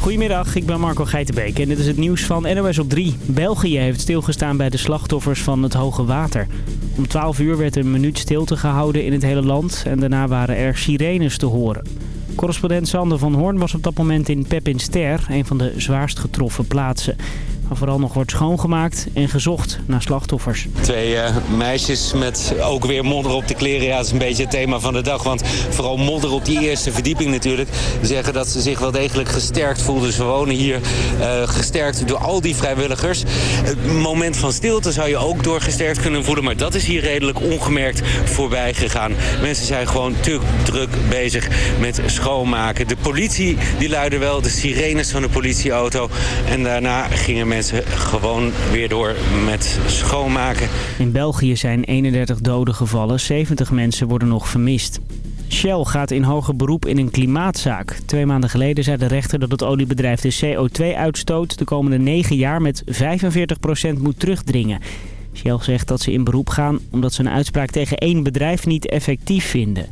Goedemiddag, ik ben Marco Geitenbeek en dit is het nieuws van NOS op 3. België heeft stilgestaan bij de slachtoffers van het hoge water. Om 12 uur werd een minuut stilte gehouden in het hele land en daarna waren er sirenes te horen. Correspondent Sander van Hoorn was op dat moment in Pepinster, een van de zwaarst getroffen plaatsen. Waar vooral nog wordt schoongemaakt en gezocht naar slachtoffers. Twee uh, meisjes met ook weer modder op de kleren. Ja, dat is een beetje het thema van de dag. Want vooral modder op die eerste verdieping natuurlijk. Zeggen dat ze zich wel degelijk gesterkt voelden. Ze wonen hier uh, gesterkt door al die vrijwilligers. Het moment van stilte zou je ook door gesterkt kunnen voelen. Maar dat is hier redelijk ongemerkt voorbij gegaan. Mensen zijn gewoon te druk bezig met schoonmaken. De politie die luidde wel de sirenes van de politieauto. En daarna gingen mensen mensen gewoon weer door met schoonmaken. In België zijn 31 doden gevallen, 70 mensen worden nog vermist. Shell gaat in hoger beroep in een klimaatzaak. Twee maanden geleden zei de rechter dat het oliebedrijf de CO2-uitstoot de komende 9 jaar met 45% moet terugdringen. Shell zegt dat ze in beroep gaan omdat ze een uitspraak tegen één bedrijf niet effectief vinden.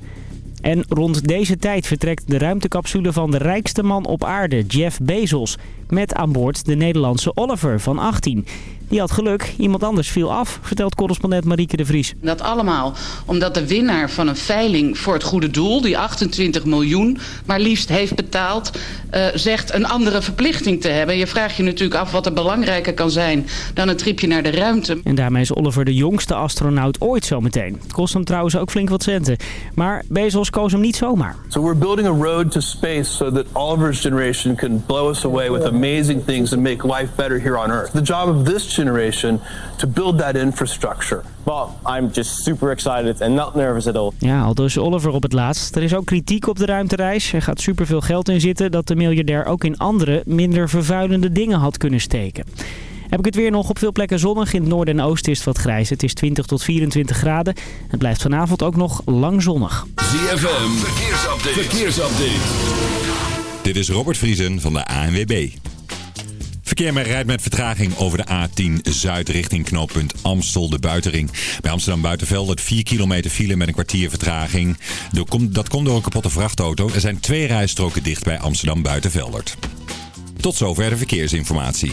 En rond deze tijd vertrekt de ruimtecapsule van de rijkste man op aarde, Jeff Bezos. Met aan boord de Nederlandse Oliver van 18. Die had geluk, iemand anders viel af, vertelt correspondent Marieke de Vries. Dat allemaal omdat de winnaar van een veiling voor het goede doel... die 28 miljoen maar liefst heeft betaald... Uh, zegt een andere verplichting te hebben. Je vraagt je natuurlijk af wat er belangrijker kan zijn... dan een tripje naar de ruimte. En daarmee is Oliver de jongste astronaut ooit zometeen. Het kost hem trouwens ook flink wat centen. Maar Bezos koos hem niet zomaar. So we're building a road to space... so that Oliver's generation can blow us away with amazing things... and make life better here on Earth. The job of this generation to build that infrastructure. Well, I'm just super excited and not nervous at all. Ja, al dus Oliver op het laatst. Er is ook kritiek op de ruimtereis. Er gaat superveel geld in zitten dat de miljardair ook in andere, minder vervuilende dingen had kunnen steken. Heb ik het weer nog op veel plekken zonnig. In het noorden en oosten is het wat grijs. Het is 20 tot 24 graden. Het blijft vanavond ook nog lang zonnig. ZFM, verkeersupdate. verkeersupdate. Dit is Robert Vriesen van de ANWB. Verkeer rijdt met vertraging over de A10 Zuid richting knooppunt Amstel, de Buitenring. Bij Amsterdam Buitenveld het 4 kilometer file met een kwartier vertraging. Dat komt door een kapotte vrachtauto. Er zijn twee rijstroken dicht bij Amsterdam Buitenveldert. Tot zover de verkeersinformatie.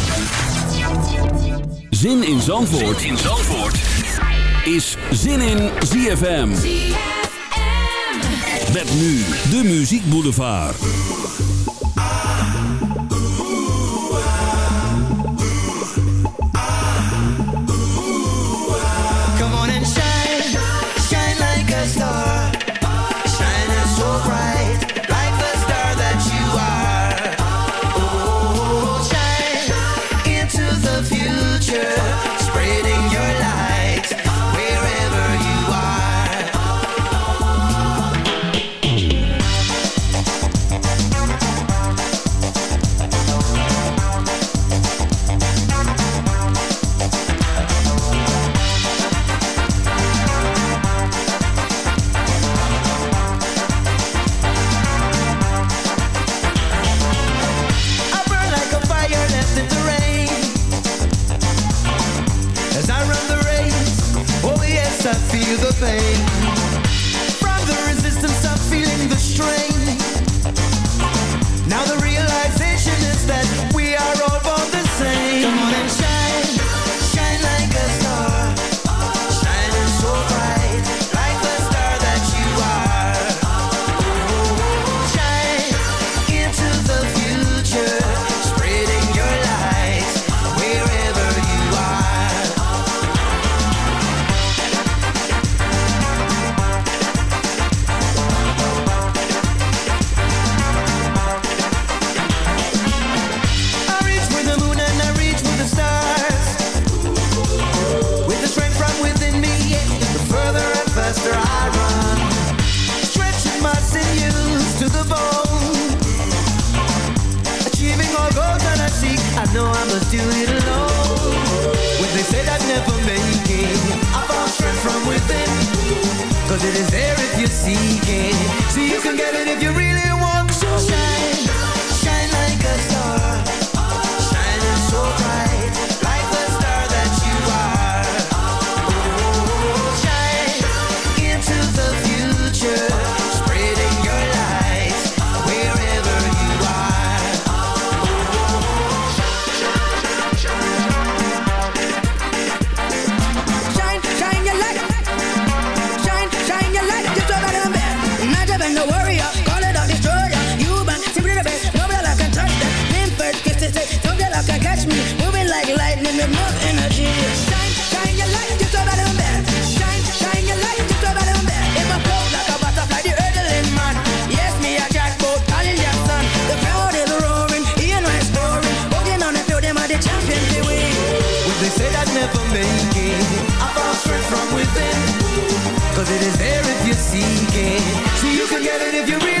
Zin in Zandvoort, zin in Zandvoort. is Zin in ZFM. Met nu de Muziek Boulevard. seeking. So you can get it if you really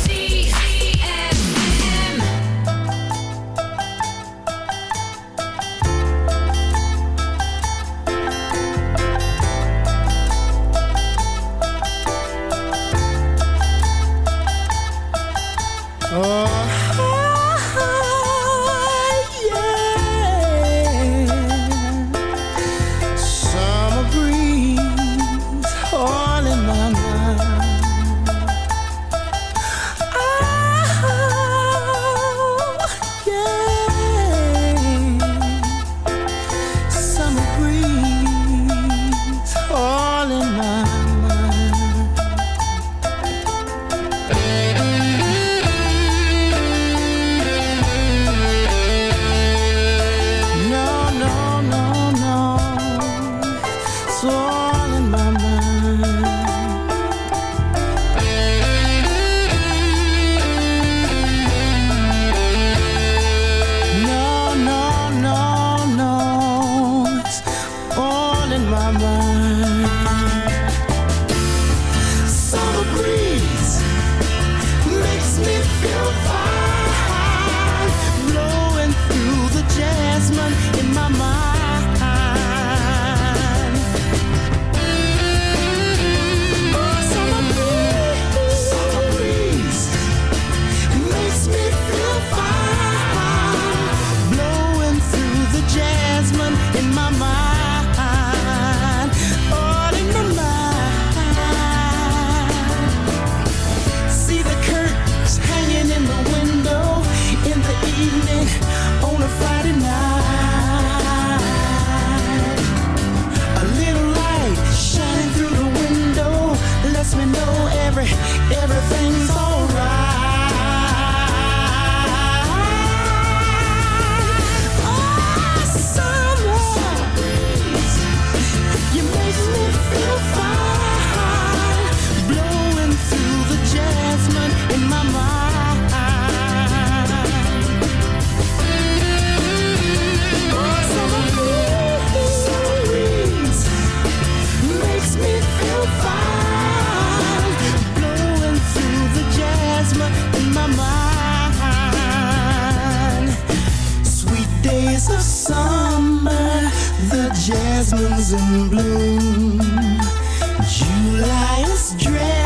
blossoms in bloom. July is dressed.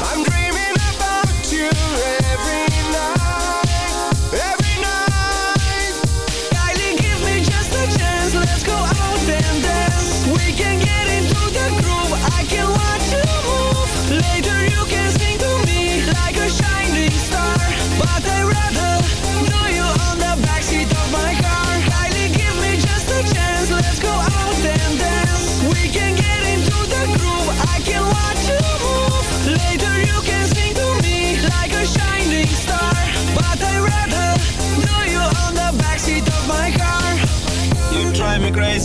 I'm dreaming about you every night. Every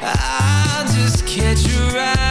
I just catch you right.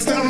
external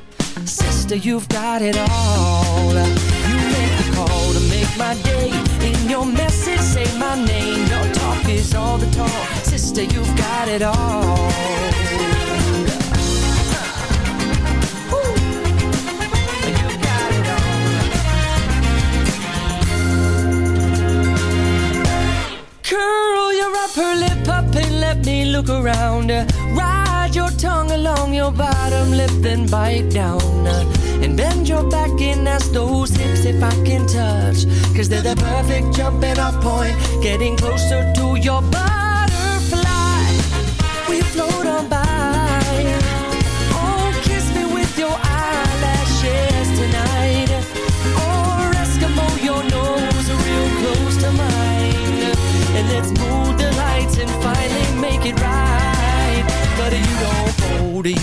Sister, you've got it all. You make the call to make my day. In your message, say my name. Your talk is all the talk. Sister, you've got it all. You've got it all. Curl your upper lip up and let me look around. Ride your tongue along your bottom lip, then bite down. And bend your back and ask those hips if I can touch. Cause they're the perfect jumping off point, getting closer to your butterfly. We float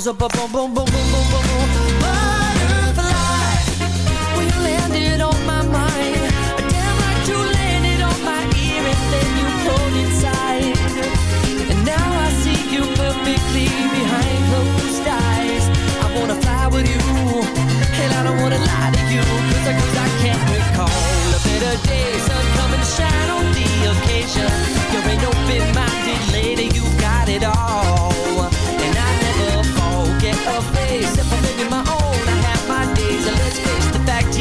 zup, ba-bum, zup, ba-bum, bum, bum, bum, bum, bum, bum. Butterfly, when you landed on my mind, damn like you landed on my ear and then you pulled inside. And now I see you perfectly behind closed eyes. I wanna fly with you, and I don't wanna lie to you, 'cause I, 'cause I can't recall a better day. Sun coming to shine on the occasion.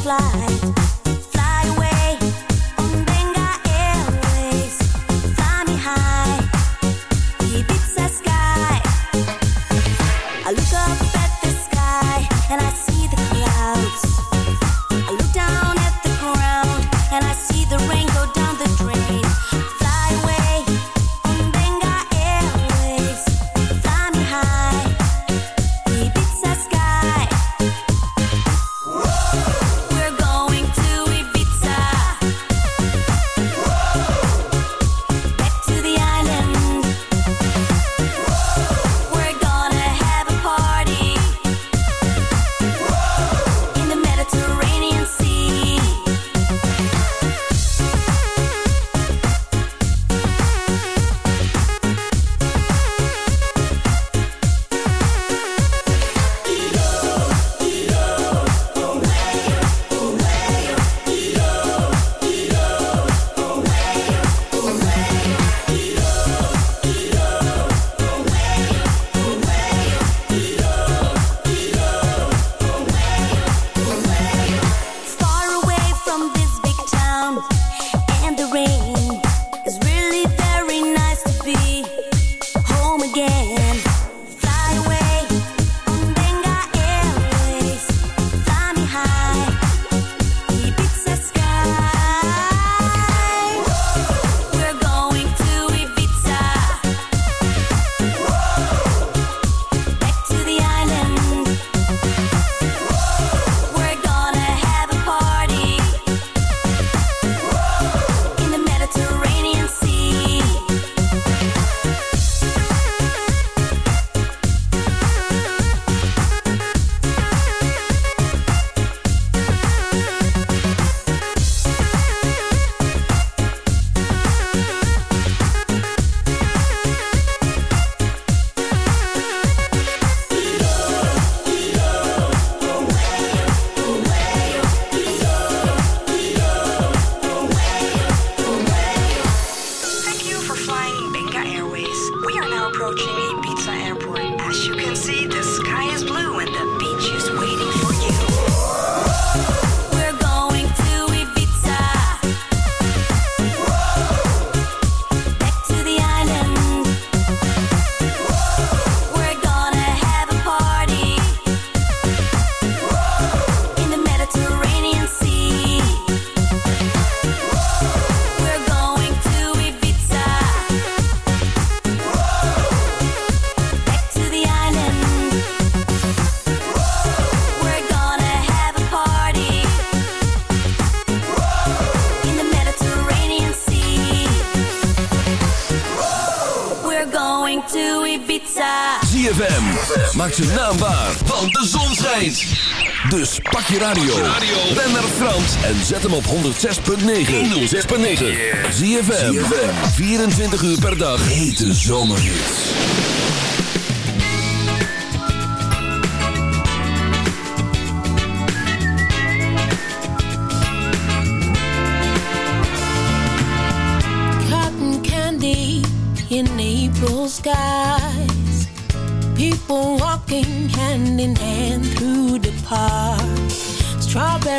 Flight, radio. Ben naar Frans en zet hem op 106.9. 106.9. ZFM. 24 uur per dag. Hete zomerhits. cotton candy in April skies. People walking hand in hand.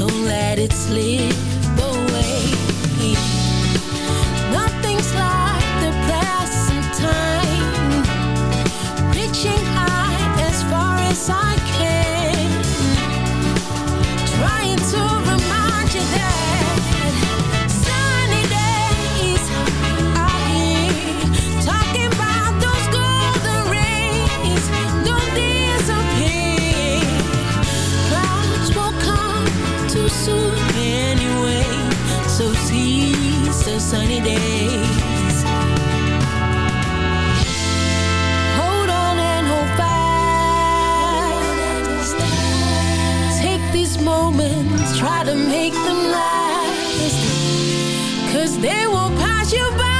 Don't let it slip away these moments, try to make them last. Cause they will pass you by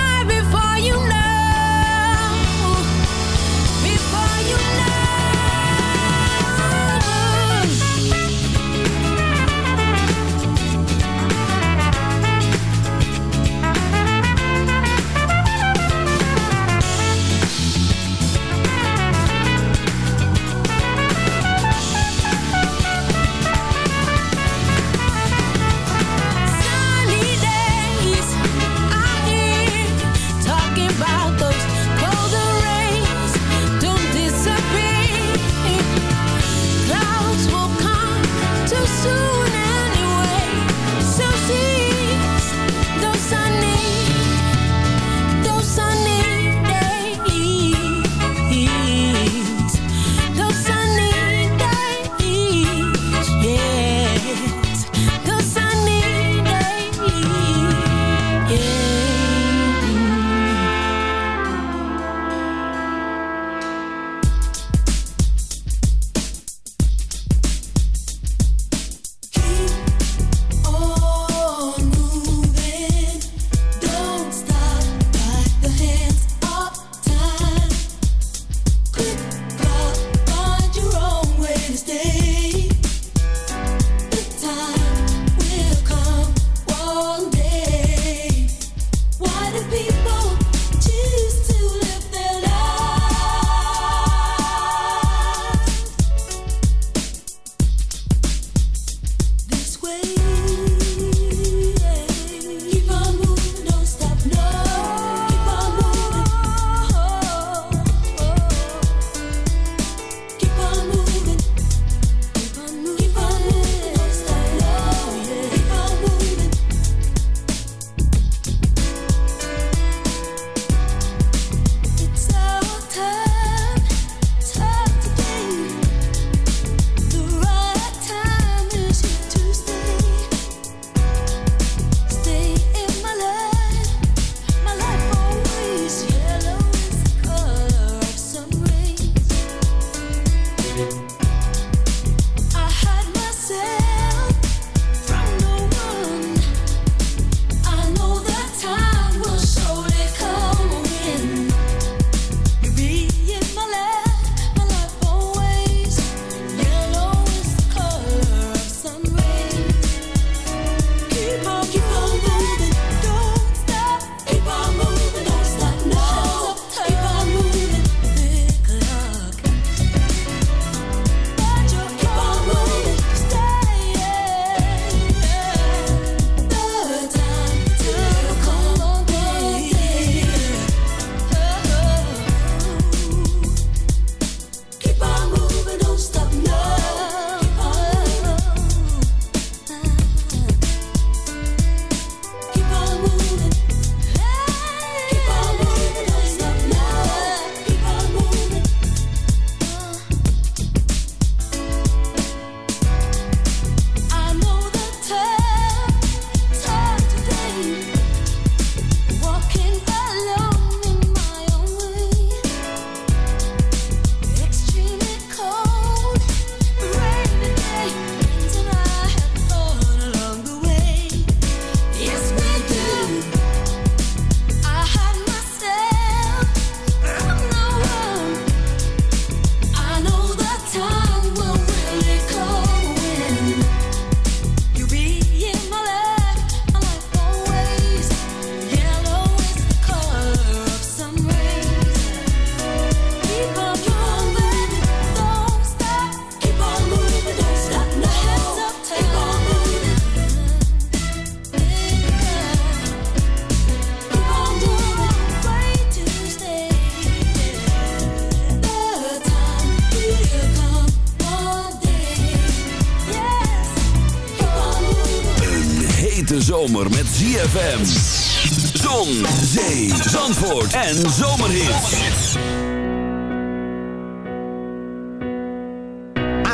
ZFM. Zon, zee, zandvoort en zomerhit.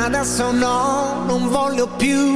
Adesso no, non voglio più